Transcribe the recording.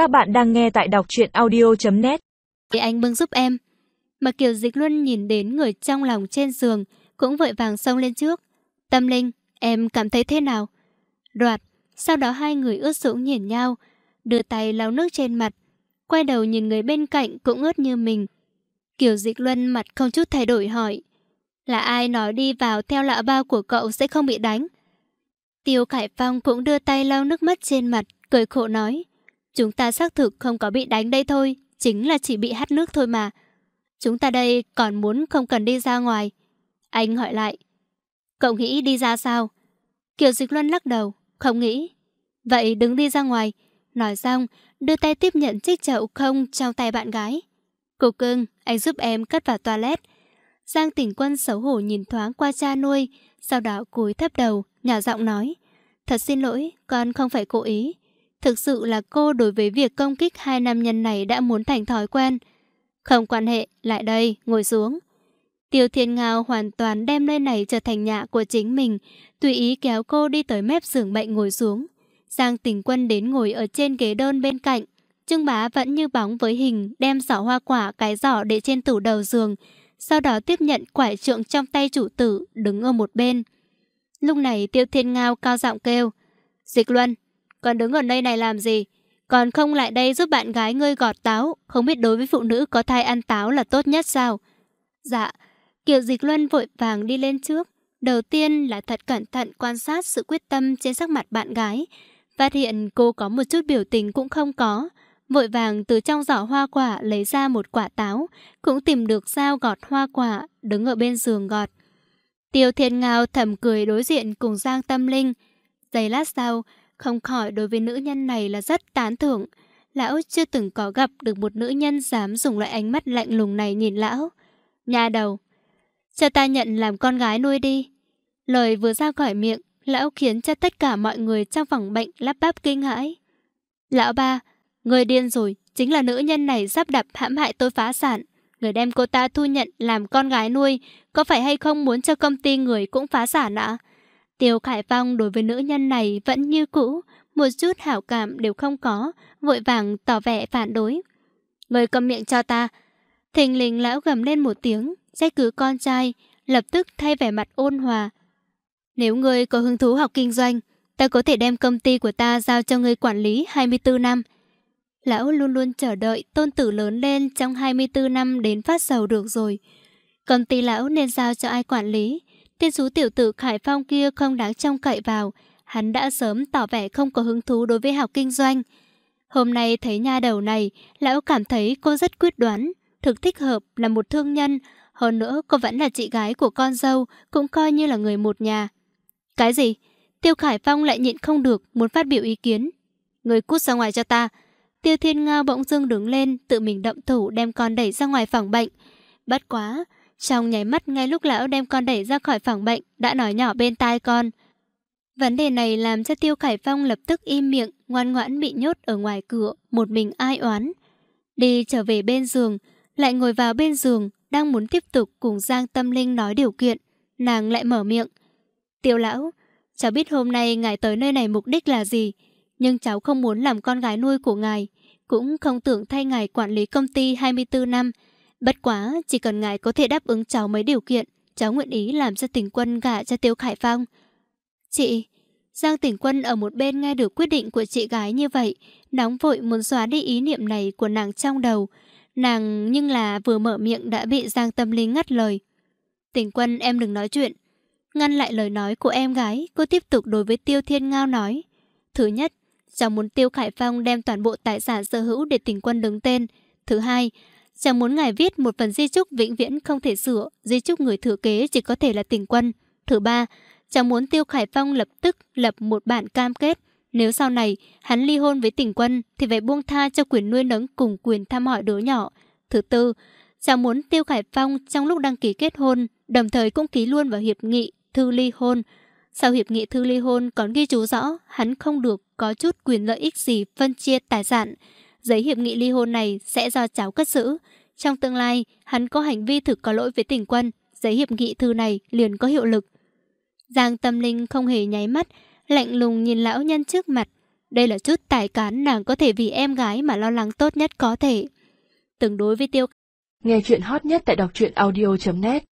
Các bạn đang nghe tại đọc truyện audio.net Thì anh bưng giúp em. Mà Kiều Dịch Luân nhìn đến người trong lòng trên giường, cũng vội vàng xông lên trước. Tâm Linh, em cảm thấy thế nào? Đoạt, sau đó hai người ướt sũng nhìn nhau, đưa tay lau nước trên mặt, quay đầu nhìn người bên cạnh cũng ướt như mình. Kiều Dịch Luân mặt không chút thay đổi hỏi, là ai nói đi vào theo lạ bao của cậu sẽ không bị đánh? Tiêu Khải Phong cũng đưa tay lau nước mắt trên mặt, cười khổ nói, chúng ta xác thực không có bị đánh đây thôi, chính là chỉ bị hắt nước thôi mà. Chúng ta đây còn muốn không cần đi ra ngoài. Anh hỏi lại, cậu nghĩ đi ra sao? Kiều Dịch Luân lắc đầu, không nghĩ. Vậy đứng đi ra ngoài. Nói xong, đưa tay tiếp nhận chiếc chậu không trong tay bạn gái. Cô cưng, anh giúp em cất vào toilet. Giang tỉnh quân xấu hổ nhìn thoáng qua cha nuôi, sau đó cúi thấp đầu, nhỏ giọng nói. Thật xin lỗi, con không phải cố ý. Thực sự là cô đối với việc công kích hai nam nhân này đã muốn thành thói quen. Không quan hệ, lại đây, ngồi xuống. Tiêu Thiên Ngao hoàn toàn đem nơi này trở thành nhà của chính mình, tùy ý kéo cô đi tới mép giường bệnh ngồi xuống. Giang tình quân đến ngồi ở trên ghế đơn bên cạnh. Trương bá vẫn như bóng với hình, đem giỏ hoa quả cái giỏ để trên tủ đầu giường, sau đó tiếp nhận quải trượng trong tay chủ tử, đứng ở một bên. Lúc này Tiêu Thiên Ngao cao giọng kêu, Dịch Luân, còn đứng ở nơi này làm gì? Còn không lại đây giúp bạn gái ngươi gọt táo, không biết đối với phụ nữ có thai ăn táo là tốt nhất sao? Dạ, Kiều Dịch Luân vội vàng đi lên trước. Đầu tiên là thật cẩn thận quan sát sự quyết tâm trên sắc mặt bạn gái. Phát hiện cô có một chút biểu tình cũng không có. Vội vàng từ trong giỏ hoa quả lấy ra một quả táo, cũng tìm được dao gọt hoa quả, đứng ở bên giường gọt. Tiêu Thiên Ngao thầm cười đối diện cùng Giang Tâm Linh. Giây lát sau, không khỏi đối với nữ nhân này là rất tán thưởng. Lão chưa từng có gặp được một nữ nhân dám dùng loại ánh mắt lạnh lùng này nhìn lão. Nhà đầu, cho ta nhận làm con gái nuôi đi. Lời vừa ra khỏi miệng, lão khiến cho tất cả mọi người trong phòng bệnh lắp bắp kinh hãi. Lão ba, người điên rồi, chính là nữ nhân này sắp đập hãm hại tôi phá sản. Người đem cô ta thu nhận làm con gái nuôi, có phải hay không muốn cho công ty người cũng phá sản ạ? Tiêu Khải Phong đối với nữ nhân này vẫn như cũ, một chút hảo cảm đều không có, vội vàng tỏ vẻ phản đối. Người cầm miệng cho ta. Thình lình lão gầm lên một tiếng, trách cứ con trai, lập tức thay vẻ mặt ôn hòa. Nếu ngươi có hứng thú học kinh doanh, ta có thể đem công ty của ta giao cho ngươi quản lý 24 năm. Lão luôn luôn chờ đợi tôn tử lớn lên trong 24 năm đến phát giàu được rồi. Công ty lão nên giao cho ai quản lý. Tiên sú tiểu tử Khải Phong kia không đáng trông cậy vào. Hắn đã sớm tỏ vẻ không có hứng thú đối với học kinh doanh. Hôm nay thấy nha đầu này, lão cảm thấy cô rất quyết đoán, thực thích hợp là một thương nhân, hơn nữa cô vẫn là chị gái của con dâu Cũng coi như là người một nhà Cái gì? Tiêu Khải Phong lại nhịn không được Muốn phát biểu ý kiến Người cút ra ngoài cho ta Tiêu Thiên Ngao bỗng dưng đứng lên Tự mình động thủ đem con đẩy ra ngoài phòng bệnh Bất quá trong nháy mắt ngay lúc lão đem con đẩy ra khỏi phòng bệnh Đã nói nhỏ bên tai con Vấn đề này làm cho Tiêu Khải Phong lập tức im miệng Ngoan ngoãn bị nhốt ở ngoài cửa Một mình ai oán Đi trở về bên giường Lại ngồi vào bên giường đang muốn tiếp tục cùng Giang Tâm Linh nói điều kiện, nàng lại mở miệng. Tiêu lão, cháu biết hôm nay ngài tới nơi này mục đích là gì, nhưng cháu không muốn làm con gái nuôi của ngài, cũng không tưởng thay ngài quản lý công ty 24 năm. Bất quá, chỉ cần ngài có thể đáp ứng cháu mấy điều kiện, cháu nguyện ý làm cho tỉnh quân gả cho Tiêu Khải Phong. Chị, Giang tỉnh quân ở một bên nghe được quyết định của chị gái như vậy, nóng vội muốn xóa đi ý niệm này của nàng trong đầu, Nàng nhưng là vừa mở miệng đã bị Giang Tâm Linh ngắt lời. Tỉnh quân em đừng nói chuyện. Ngăn lại lời nói của em gái, cô tiếp tục đối với Tiêu Thiên Ngao nói. Thứ nhất, cháu muốn Tiêu Khải Phong đem toàn bộ tài sản sở hữu để Tỉnh quân đứng tên. Thứ hai, chàng muốn ngài viết một phần di chúc vĩnh viễn không thể sửa, di chúc người thừa kế chỉ có thể là tình quân. Thứ ba, chàng muốn Tiêu Khải Phong lập tức lập một bản cam kết nếu sau này hắn ly hôn với tỉnh quân thì phải buông tha cho quyền nuôi nấng cùng quyền thăm hỏi đứa nhỏ. Thứ tư, chàng muốn Tiêu Khải Phong trong lúc đăng ký kết hôn đồng thời cũng ký luôn vào hiệp nghị thư ly hôn. Sau hiệp nghị thư ly hôn còn ghi chú rõ hắn không được có chút quyền lợi ích gì phân chia tài sản. Giấy hiệp nghị ly hôn này sẽ do cháu cất giữ. Trong tương lai, hắn có hành vi thực có lỗi với tỉnh quân, giấy hiệp nghị thư này liền có hiệu lực. Giang Tâm Linh không hề nháy mắt, lạnh lùng nhìn lão nhân trước mặt. Đây là chút tài cán nàng có thể vì em gái mà lo lắng tốt nhất có thể. Từng đối với tiêu Nghe chuyện hot nhất tại đọc truyện audio.net